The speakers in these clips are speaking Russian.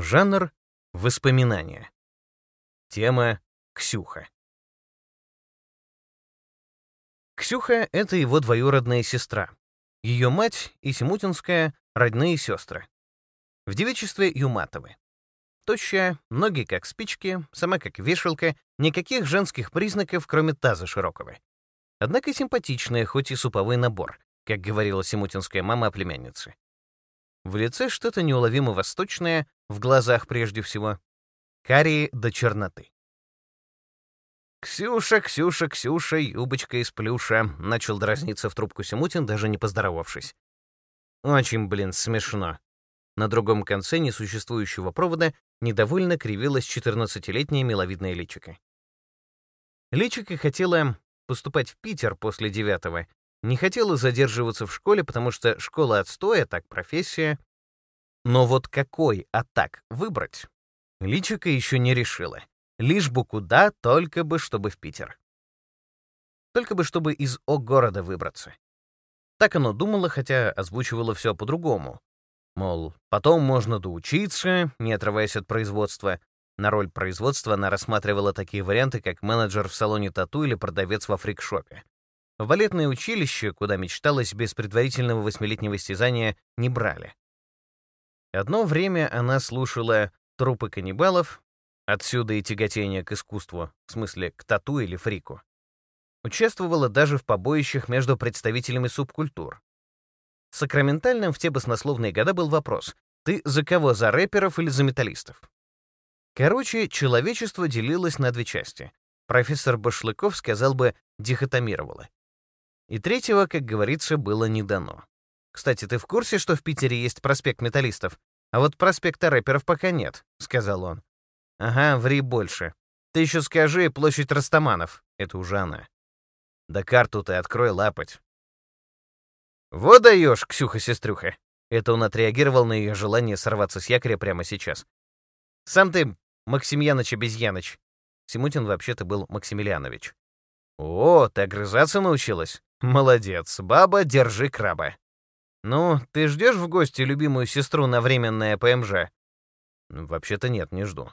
Жанр — воспоминания. Тема — Ксюха. Ксюха — это его двоюродная сестра. Ее мать и Симутинская — родные сестры. В девичестве Юматовы. Тощая, ноги как спички, сама как вешалка, никаких женских признаков, кроме таза широкого. Однако симпатичная, хоть и суповой набор, как говорила Симутинская мама о племяннице. В лице что-то неуловимо восточное, в глазах прежде всего. Карие до черноты. «Ксюша, Ксюша, Ксюша, юбочка из плюша», — начал дразниться в трубку Симутин, даже не поздоровавшись. «Очень, блин, смешно». На другом конце несуществующего провода недовольно кривилась четырнадцатилетняя миловидная личика. Личика хотела поступать в Питер после девятого, не хотела задерживаться в школе, потому что школа отстоя, так профессия. Но вот какой атак выбрать? Личика еще не решила. Лишь бы куда, только бы чтобы в Питер. Только бы чтобы из О-города выбраться. Так оно думало, хотя озвучивало все по-другому. Мол, потом можно доучиться, не отрываясь от производства. На роль производства она рассматривала такие варианты, как менеджер в салоне тату или продавец во фрикшопе. В балетное училище, куда мечталось без предварительного восьмилетнего истязания, не брали. Одно время она слушала «Трупы каннибалов», отсюда и тяготение к искусству, в смысле к тату или фрику. Участвовала даже в побоищах между представителями субкультур. Сакраментальным в те баснословные года был вопрос «Ты за кого, за рэперов или за металлистов?» Короче, человечество делилось на две части. Профессор Башлыков сказал бы, дихотомировало. И третьего, как говорится, было не дано. «Кстати, ты в курсе, что в Питере есть проспект металлистов? А вот проспекта рэперов пока нет», — сказал он. «Ага, ври больше. Ты еще скажи площадь Растаманов». Это уже она. «Да карту ты открой лапать». «Вот даешь, Ксюха-сестрюха!» Это он отреагировал на ее желание сорваться с якоря прямо сейчас. «Сам ты, Максимьяныч Обезьяныч». Симутин вообще-то был Максимилианович. «О, ты огрызаться научилась? Молодец, баба, держи краба. Ну, ты ждешь в гости любимую сестру на временное ПМЖ? Вообще-то нет, не жду.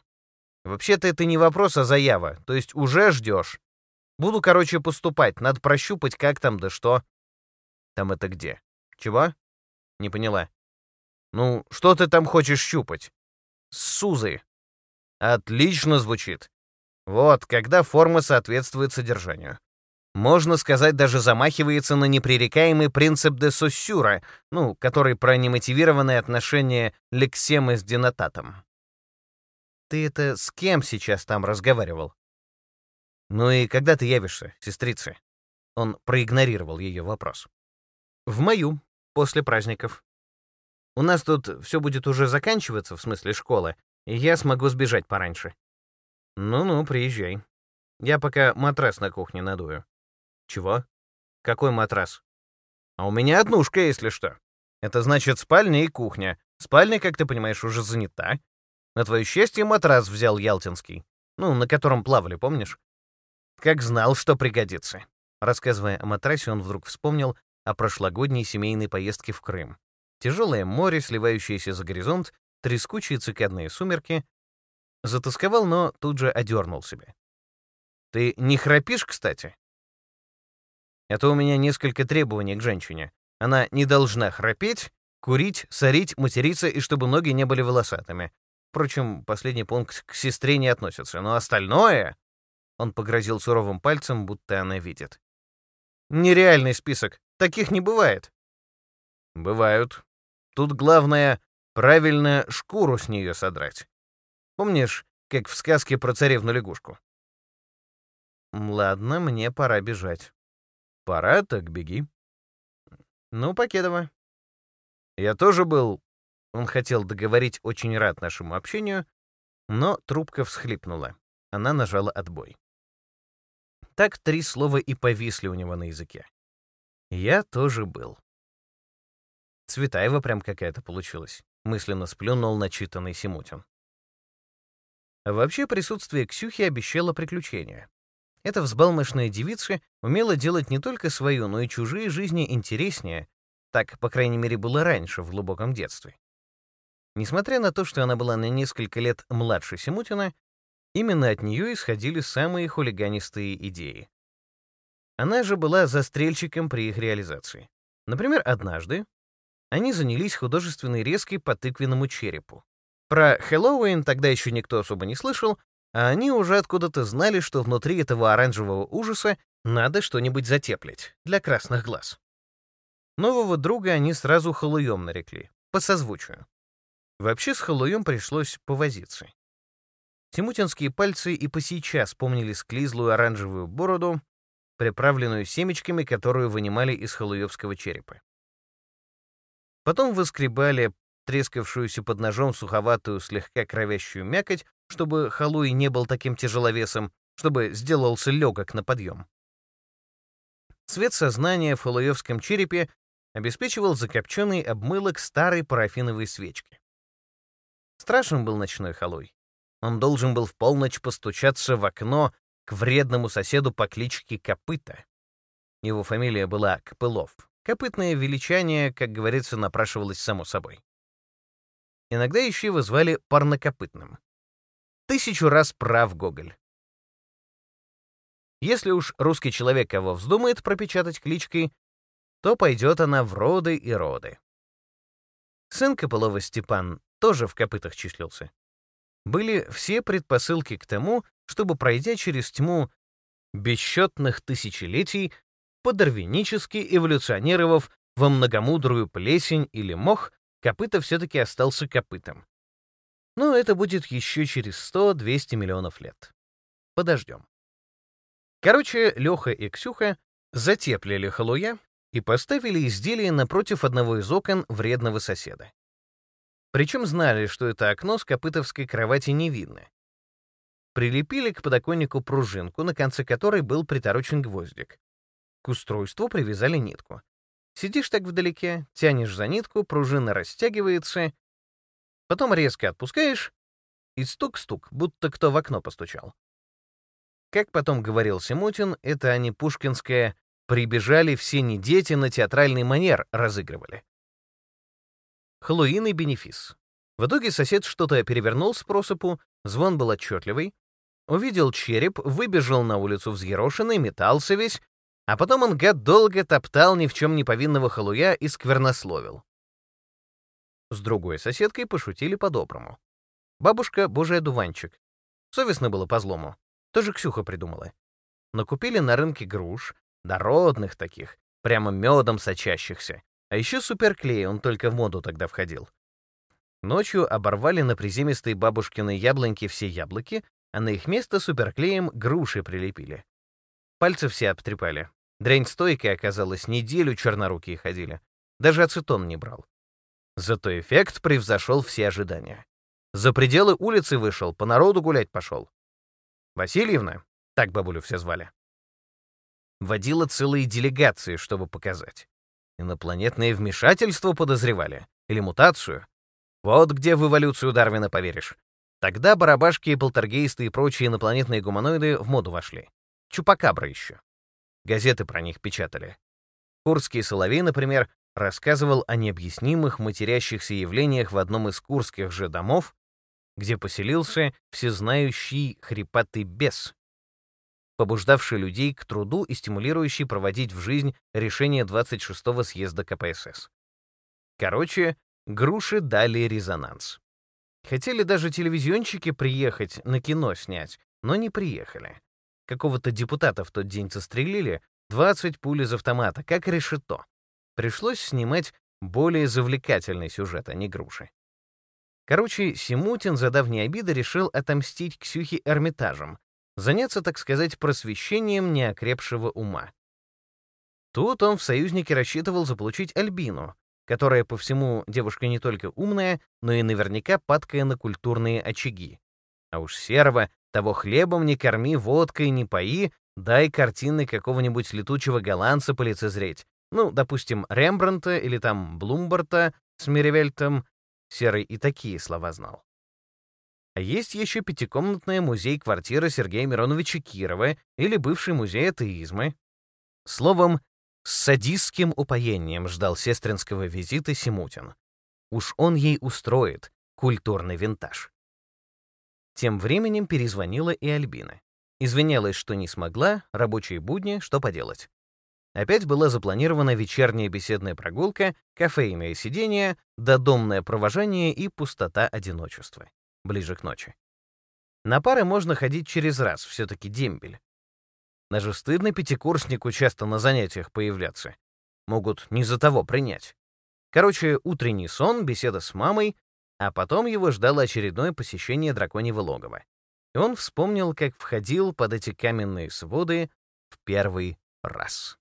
Вообще-то это не вопрос, а заява, то есть уже ждешь. Буду, короче, поступать, надо прощупать, как там да что. Там это где? Чего? Не поняла. Ну, что ты там хочешь щупать? С Сузой. Отлично звучит. Вот, когда форма соответствует содержанию можно сказать, даже замахивается на непререкаемый принцип де Соссюра, ну, который про немотивированное отношение лексемы с денотатом. Ты это с кем сейчас там разговаривал? Ну и когда ты явишься, сестрица? Он проигнорировал ее вопрос. В мою, после праздников. У нас тут все будет уже заканчиваться, в смысле школы, и я смогу сбежать пораньше. Ну-ну, приезжай. Я пока матрас на кухне надую. Чего? Какой матрас? А у меня однушка, если что. Это значит спальня и кухня. Спальня, как ты понимаешь, уже занята. На твое счастье, матрас взял Ялтинский. Ну, на котором плавали, помнишь? Как знал, что пригодится. Рассказывая о матрасе, он вдруг вспомнил о прошлогодней семейной поездке в Крым. Тяжелое море, сливающееся за горизонт, трескучие цикадные сумерки. Затасковал, но тут же одернул себя. «Ты не храпишь, кстати?» Это у меня несколько требований к женщине. Она не должна храпеть, курить, сорить, материться и чтобы ноги не были волосатыми. Впрочем, последний пункт к сестре не относится, но остальное... Он погрозил суровым пальцем, будто она видит. Нереальный список. Таких не бывает. Бывают. Тут главное правильно шкуру с нее содрать. Помнишь, как в сказке про царевну-лягушку? Ладно, мне пора бежать. Пора, так беги. Ну, Покедова. Я тоже был... Он хотел договорить очень рад нашему общению, но трубка всхлипнула. Она нажала отбой. Так три слова и повисли у него на языке. Я тоже был. Цветаева прям какая-то получилась. Мысленно сплюнул начитанный Симутин. Вообще присутствие Ксюхи обещало приключения. Эта взбалмошная девица умела делать не только свою, но и чужие жизни интереснее. Так, по крайней мере, было раньше, в глубоком детстве. Несмотря на то, что она была на несколько лет младше Симутина, именно от нее исходили самые хулиганистые идеи. Она же была застрельщиком при их реализации. Например, однажды они занялись художественной резкой по тыквенному черепу. Про Хэллоуин тогда еще никто особо не слышал, а они уже откуда-то знали, что внутри этого оранжевого ужаса надо что-нибудь затеплить для красных глаз. Нового друга они сразу халуем нарекли, по созвучию. Вообще с халуем пришлось повозиться. Тимутинские пальцы и по сейчас помнили склизлую оранжевую бороду, приправленную семечками, которую вынимали из халуевского черепа. Потом выскребали трескавшуюся под ножом суховатую, слегка кровящую мякоть, чтобы халуй не был таким тяжеловесом, чтобы сделался легок на подъем. Свет сознания в халуевском черепе обеспечивал закопченный обмылок старой парафиновой свечки. Страшен был ночной халуй. Он должен был в полночь постучаться в окно к вредному соседу по кличке Копыта. Его фамилия была Копылов. Копытное величание, как говорится, напрашивалось само собой. Иногда еще его звали Парнокопытным. Тысячу раз прав Гоголь. Если уж русский человек кого вздумает пропечатать кличкой, то пойдет она в роды и роды. Сын Копылова Степан тоже в копытах числился. Были все предпосылки к тому, чтобы, пройдя через тьму бесчетных тысячелетий, по-дарвинически эволюционировав во многомудрую плесень или мох, копыта все-таки остался копытом. Но это будет еще через 100-200 миллионов лет. Подождем. Короче, Леха и Ксюха затеплили халуя и поставили изделие напротив одного из окон вредного соседа. Причем знали, что это окно с копытовской кровати не видно. Прилепили к подоконнику пружинку, на конце которой был приторочен гвоздик. К устройству привязали нитку. Сидишь так вдалеке, тянешь за нитку, пружина растягивается, потом резко отпускаешь, и стук-стук, будто кто в окно постучал. Как потом говорил Симутин, это они пушкинское «прибежали все не дети на театральный манер» разыгрывали. Хэллоуин и бенефис. В итоге сосед что-то перевернул с просыпу, звон был отчетливый. Увидел череп, выбежал на улицу взъерошенный, метался весь, а потом он, гад, долго топтал ни в чем не повинного халуя и сквернословил. С другой соседкой пошутили по-доброму. Бабушка — божий одуванчик. Совестно было по злому. Тоже Ксюха придумала. Накупили на рынке груш, народных таких, прямо медом сочащихся, а еще суперклей, он только в моду тогда входил. Ночью оборвали на приземистой бабушкиной яблоньке все яблоки, а на их место суперклеем груши прилепили. Пальцы все обтрепали. Дрянь стойкая оказалась, неделю чернорукие ходили. Даже ацетон не брал. Зато эффект превзошел все ожидания. За пределы улицы вышел, по народу гулять пошел. Васильевна, так бабулю все звали, водила целые делегации, чтобы показать. Инопланетное вмешательство подозревали? Или мутацию? Вот где в эволюцию Дарвина поверишь. Тогда барабашки, полтергейсты и прочие инопланетные гуманоиды в моду вошли. Чупакабра еще. Газеты про них печатали. Курский соловей, например, рассказывал о необъяснимых матерящихся явлениях в одном из курских же домов, где поселился всезнающий хрипатый бес, побуждавший людей к труду и стимулирующий проводить в жизнь решение 26-го съезда КПСС. Короче, груши дали резонанс. Хотели даже телевизионщики приехать на кино снять, но не приехали. Какого-то депутата в тот день застрелили, 20 пуль из автомата, как решето. Пришлось снимать более завлекательный сюжет, а не груши. Короче, Симутин за давние обиды решил отомстить Ксюхе Эрмитажем, заняться, так сказать, просвещением неокрепшего ума. Тут он в союзнике рассчитывал заполучить Альбину, которая по всему девушка не только умная, но и наверняка падкая на культурные очаги. А уж серого, того хлебом не корми, водкой не пои, дай картины какого-нибудь летучего голландца полицезреть. Ну, допустим, Рембранта или там Блумбарта с Меревельтом. Серый и такие слова знал. А есть еще пятикомнатная музей-квартира Сергея Мироновича Кирова или бывший музей атеизма. Словом, с садистским упоением ждал сестринского визита Симутин. Уж он ей устроит, культурный винтаж. Тем временем перезвонила и Альбина. Извинялась, что не смогла, рабочие будни, что поделать. Опять была запланирована вечерняя беседная прогулка, кофейное сидение, додомное провожание и пустота одиночества. Ближе к ночи. На пары можно ходить через раз, все-таки дембель. Даже стыдно пятикурснику часто на занятиях появляться. Могут не за того принять. Короче, утренний сон, беседа с мамой, а потом его ждало очередное посещение драконьего логова. И он вспомнил, как входил под эти каменные своды в первый раз.